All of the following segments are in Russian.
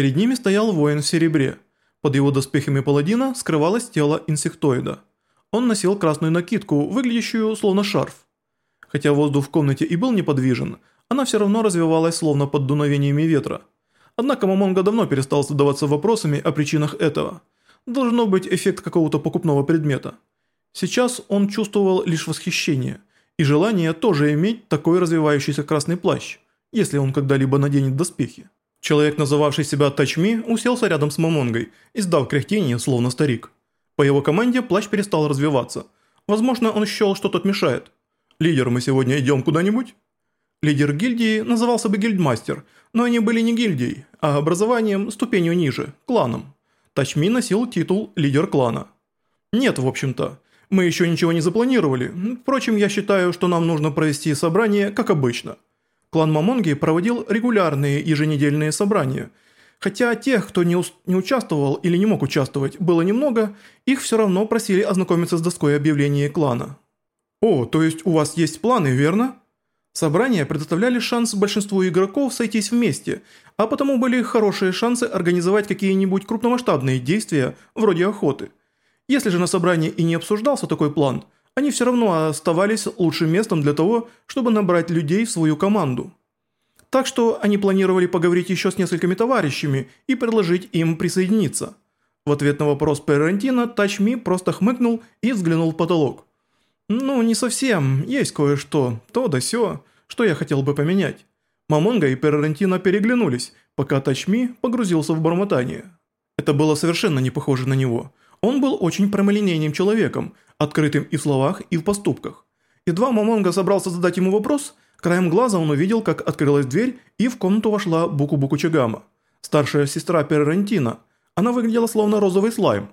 Перед ними стоял воин в серебре. Под его доспехами паладина скрывалось тело инсектоида. Он носил красную накидку, выглядящую словно шарф. Хотя воздух в комнате и был неподвижен, она все равно развивалась словно под дуновениями ветра. Однако Мамонга давно перестал задаваться вопросами о причинах этого. Должно быть эффект какого-то покупного предмета. Сейчас он чувствовал лишь восхищение и желание тоже иметь такой развивающийся красный плащ, если он когда-либо наденет доспехи. Человек, называвший себя Тачми, уселся рядом с Мамонгой, издав кряхтение, словно старик. По его команде плащ перестал развиваться. Возможно, он счел, что тот мешает. «Лидер, мы сегодня идем куда-нибудь?» Лидер гильдии назывался бы гильдмастер, но они были не гильдией, а образованием ступенью ниже, кланом. Тачми носил титул «лидер клана». Нет, в общем-то. Мы еще ничего не запланировали. Впрочем, я считаю, что нам нужно провести собрание, как обычно. Клан Мамонги проводил регулярные еженедельные собрания. Хотя тех, кто не, не участвовал или не мог участвовать, было немного, их все равно просили ознакомиться с доской объявления клана. «О, то есть у вас есть планы, верно?» Собрания предоставляли шанс большинству игроков сойтись вместе, а потому были хорошие шансы организовать какие-нибудь крупномасштабные действия, вроде охоты – если же на собрании и не обсуждался такой план, они все равно оставались лучшим местом для того, чтобы набрать людей в свою команду. Так что они планировали поговорить еще с несколькими товарищами и предложить им присоединиться. В ответ на вопрос Перрентина Тачми просто хмыкнул и взглянул в потолок. «Ну, не совсем, есть кое-что, то да сё, что я хотел бы поменять». Мамонга и Перрентина переглянулись, пока Тачми погрузился в бормотание. Это было совершенно не похоже на него – он был очень прямолинейным человеком, открытым и в словах, и в поступках. Едва Мамонга собрался задать ему вопрос, краем глаза он увидел, как открылась дверь, и в комнату вошла Буку-Буку Чагама, старшая сестра Перрентина. Она выглядела словно розовый слайм.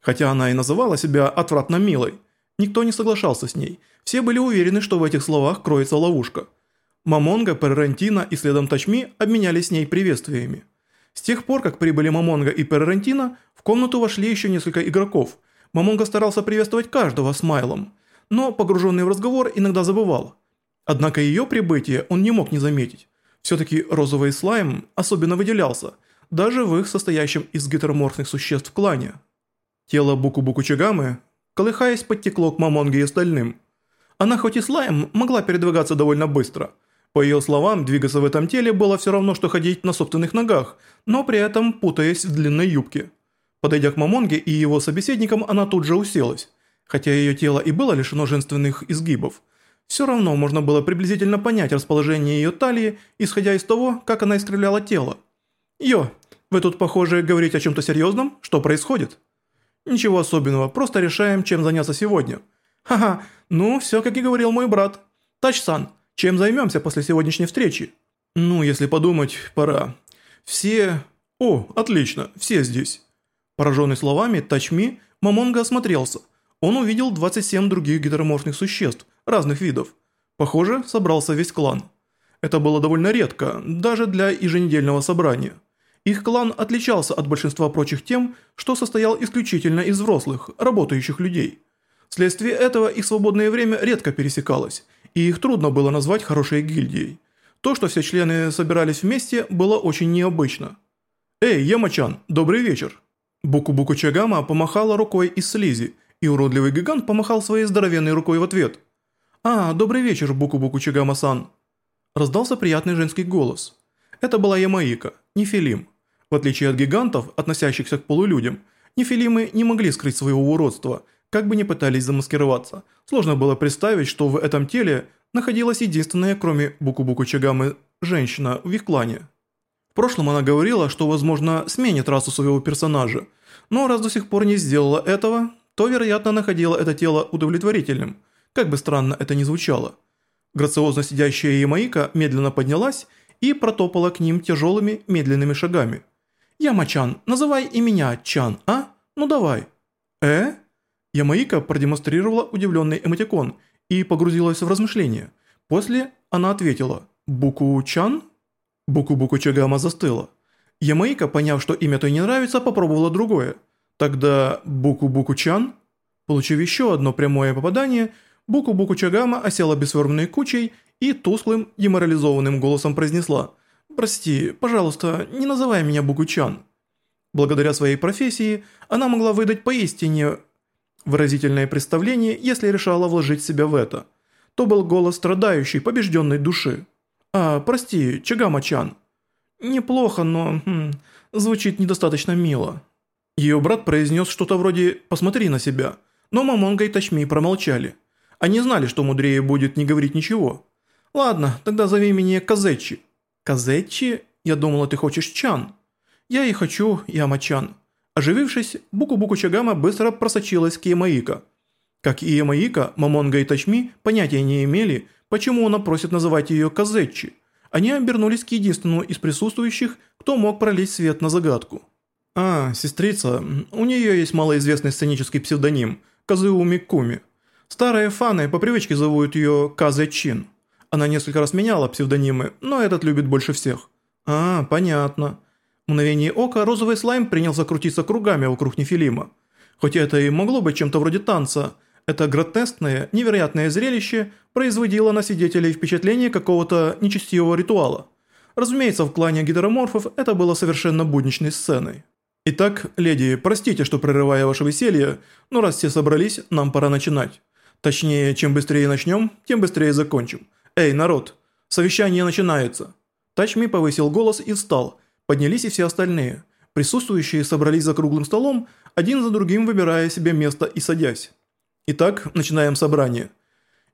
Хотя она и называла себя отвратно милой. Никто не соглашался с ней. Все были уверены, что в этих словах кроется ловушка. Мамонга, Перрентина и следом Тачми обменялись с ней приветствиями. С тех пор, как прибыли Мамонга и Перрентина, в комнату вошли еще несколько игроков. Мамонга старался приветствовать каждого смайлом, но, погруженный в разговор, иногда забывал. Однако ее прибытие он не мог не заметить. Все-таки розовый слайм особенно выделялся, даже в их состоящем из гетероморфных существ клане. Тело Буку-Буку Чагамы, колыхаясь, подтекло к Мамонге и остальным. Она хоть и слайм, могла передвигаться довольно быстро – по ее словам, двигаться в этом теле было все равно, что ходить на собственных ногах, но при этом путаясь в длинной юбке. Подойдя к Мамонге и его собеседникам, она тут же уселась. Хотя ее тело и было лишено женственных изгибов, все равно можно было приблизительно понять расположение ее талии, исходя из того, как она искривляла тело. «Йо, вы тут, похоже, говорите о чем-то серьезном? Что происходит?» «Ничего особенного, просто решаем, чем заняться сегодня». «Ха-ха, ну, все как и говорил мой брат. Тач-сан, чем займемся после сегодняшней встречи? Ну, если подумать, пора. Все... О, отлично, все здесь. Пораженный словами Тачми, Мамонга осмотрелся. Он увидел 27 других гетероморфных существ, разных видов. Похоже, собрался весь клан. Это было довольно редко, даже для еженедельного собрания. Их клан отличался от большинства прочих тем, что состоял исключительно из взрослых, работающих людей. Вследствие этого их свободное время редко пересекалось, и их трудно было назвать хорошей гильдией. То, что все члены собирались вместе, было очень необычно. «Эй, Ямачан, добрый вечер!» Буку-Буку Чагама помахала рукой из слизи, и уродливый гигант помахал своей здоровенной рукой в ответ. «А, добрый вечер, Буку-Буку Чагама-сан!» Раздался приятный женский голос. Это была Ямаика, Нефилим. В отличие от гигантов, относящихся к полулюдям, Нефилимы не могли скрыть своего уродства – как бы ни пытались замаскироваться, сложно было представить, что в этом теле находилась единственная, кроме Буку-Буку Чагамы, женщина в их клане. Прошлом она говорила, что, возможно, сменит расу своего персонажа, но раз до сих пор не сделала этого, то, вероятно, находила это тело удовлетворительным, как бы странно это ни звучало. Грациозно сидящая Ямаика медленно поднялась и протопала к ним тяжелыми медленными шагами. «Яма-чан, называй и меня Чан, а? Ну давай». «Э?» Ямаика продемонстрировала удивленный эмотикон и погрузилась в размышления. После она ответила «Буку-чан?» Буку-Буку Чагама застыла. Ямаика, поняв, что имя той не нравится, попробовала другое. Тогда Буку-Буку-чан? Получив еще одно прямое попадание, Буку-Буку Чагама осела бесформенной кучей и тусклым, деморализованным голосом произнесла «Прости, пожалуйста, не называй меня Бугучан». Благодаря своей профессии она могла выдать поистине выразительное представление, если решала вложить себя в это. То был голос страдающей, побежденной души. «А, прости, Чагама-чан». «Неплохо, но хм, звучит недостаточно мило». Ее брат произнес что-то вроде «посмотри на себя», но Мамонга и Тачми промолчали. Они знали, что мудрее будет не говорить ничего. «Ладно, тогда зови меня Казечи». «Казечи? Я думала, ты хочешь Чан». «Я и хочу, Яма-чан». Оживившись, Буку-Буку Чагама быстро просочилась к Ямаика. Как и Ямаика, Мамонга и Тачми понятия не имели, почему она просит называть ее Казечи. Они обернулись к единственному из присутствующих, кто мог пролить свет на загадку. «А, сестрица, у нее есть малоизвестный сценический псевдоним – Казууми Куми. Старые фаны по привычке зовут ее Казе Чин. Она несколько раз меняла псевдонимы, но этот любит больше всех». «А, понятно». В мгновение ока розовый слайм принялся крутиться кругами вокруг Нефилима. Хоть это и могло быть чем-то вроде танца, это гротескное, невероятное зрелище производило на свидетелей впечатление какого-то нечестивого ритуала. Разумеется, в клане гидроморфов это было совершенно будничной сценой. Итак, леди, простите, что прерывая ваше веселье, но раз все собрались, нам пора начинать. Точнее, чем быстрее начнем, тем быстрее закончим. Эй, народ, совещание начинается. Тачми повысил голос и встал – Поднялись и все остальные. Присутствующие собрались за круглым столом, один за другим выбирая себе место и садясь. Итак, начинаем собрание.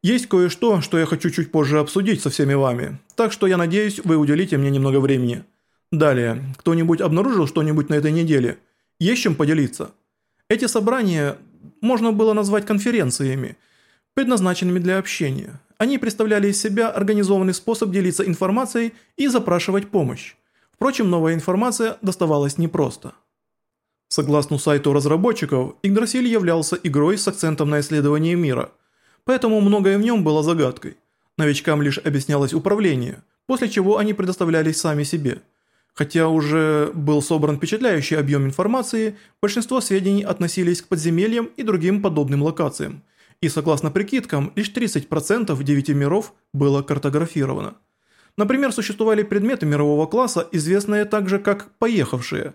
Есть кое-что, что я хочу чуть позже обсудить со всеми вами, так что я надеюсь, вы уделите мне немного времени. Далее, кто-нибудь обнаружил что-нибудь на этой неделе? Есть чем поделиться? Эти собрания можно было назвать конференциями, предназначенными для общения. Они представляли из себя организованный способ делиться информацией и запрашивать помощь. Впрочем, новая информация доставалась непросто. Согласно сайту разработчиков, Игдрасиль являлся игрой с акцентом на исследование мира, поэтому многое в нем было загадкой. Новичкам лишь объяснялось управление, после чего они предоставлялись сами себе. Хотя уже был собран впечатляющий объем информации, большинство сведений относились к подземельям и другим подобным локациям, и согласно прикидкам, лишь 30% девяти миров было картографировано. Например, существовали предметы мирового класса, известные также как «поехавшие».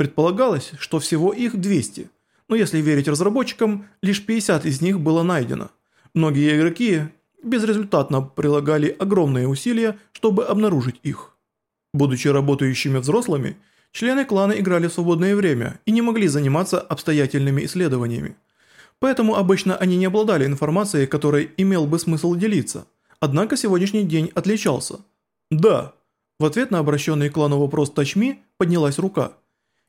Предполагалось, что всего их 200, но если верить разработчикам, лишь 50 из них было найдено. Многие игроки безрезультатно прилагали огромные усилия, чтобы обнаружить их. Будучи работающими взрослыми, члены клана играли в свободное время и не могли заниматься обстоятельными исследованиями. Поэтому обычно они не обладали информацией, которой имел бы смысл делиться. Однако сегодняшний день отличался – «Да». В ответ на обращенный клану вопрос Тачми поднялась рука.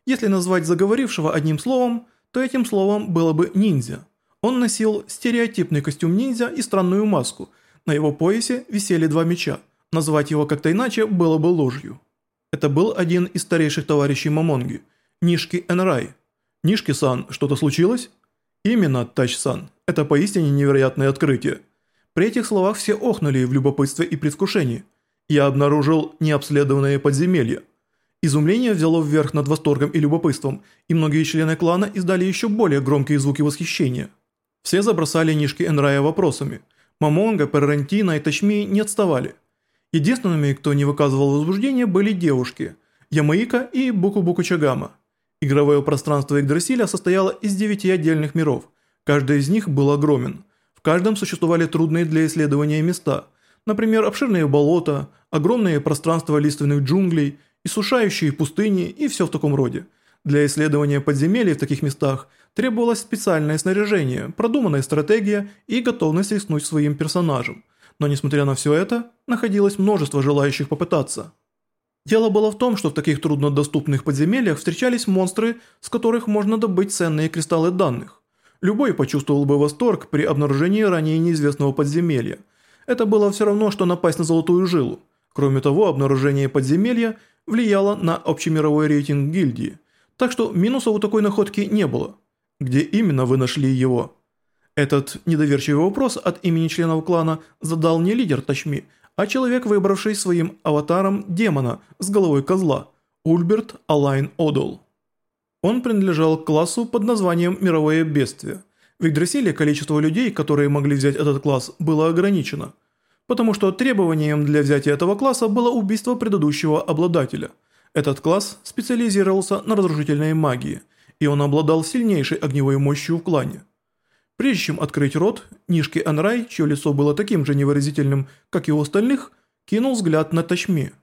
Если назвать заговорившего одним словом, то этим словом было бы «ниндзя». Он носил стереотипный костюм ниндзя и странную маску. На его поясе висели два меча. Назвать его как-то иначе было бы ложью. Это был один из старейших товарищей Мамонги, Нишки Энрай. «Нишки-сан, что-то случилось?» «Именно, Тач-сан. Это поистине невероятное открытие». При этих словах все охнули в любопытстве и предвкушении – я обнаружил необследованные подземелья. Изумление взяло вверх над восторгом и любопытством, и многие члены клана издали еще более громкие звуки восхищения. Все забросали Нишки Энрая вопросами. Мамонга, Перрентина и Тачми не отставали. Единственными, кто не выказывал возбуждения, были девушки – Ямаика и Буку-Буку Чагама. Игровое пространство Игдрасиля состояло из девяти отдельных миров. Каждый из них был огромен. В каждом существовали трудные для исследования места – Например, обширные болота, огромные пространства лиственных джунглей, иссушающие пустыни и все в таком роде. Для исследования подземелий в таких местах требовалось специальное снаряжение, продуманная стратегия и готовность рискнуть своим персонажем. Но несмотря на все это, находилось множество желающих попытаться. Дело было в том, что в таких труднодоступных подземельях встречались монстры, с которых можно добыть ценные кристаллы данных. Любой почувствовал бы восторг при обнаружении ранее неизвестного подземелья – это было все равно, что напасть на золотую жилу. Кроме того, обнаружение подземелья влияло на общемировой рейтинг гильдии, так что минусов у такой находки не было. Где именно вы нашли его? Этот недоверчивый вопрос от имени членов клана задал не лидер Тачми, а человек, выбравший своим аватаром демона с головой козла, Ульберт Алайн Одол. Он принадлежал к классу под названием «Мировое бедствие», в Игдрасиле количество людей, которые могли взять этот класс, было ограничено. Потому что требованием для взятия этого класса было убийство предыдущего обладателя. Этот класс специализировался на разрушительной магии, и он обладал сильнейшей огневой мощью в клане. Прежде чем открыть рот, Нишки Анрай, чье лицо было таким же невыразительным, как и у остальных, кинул взгляд на Тачми –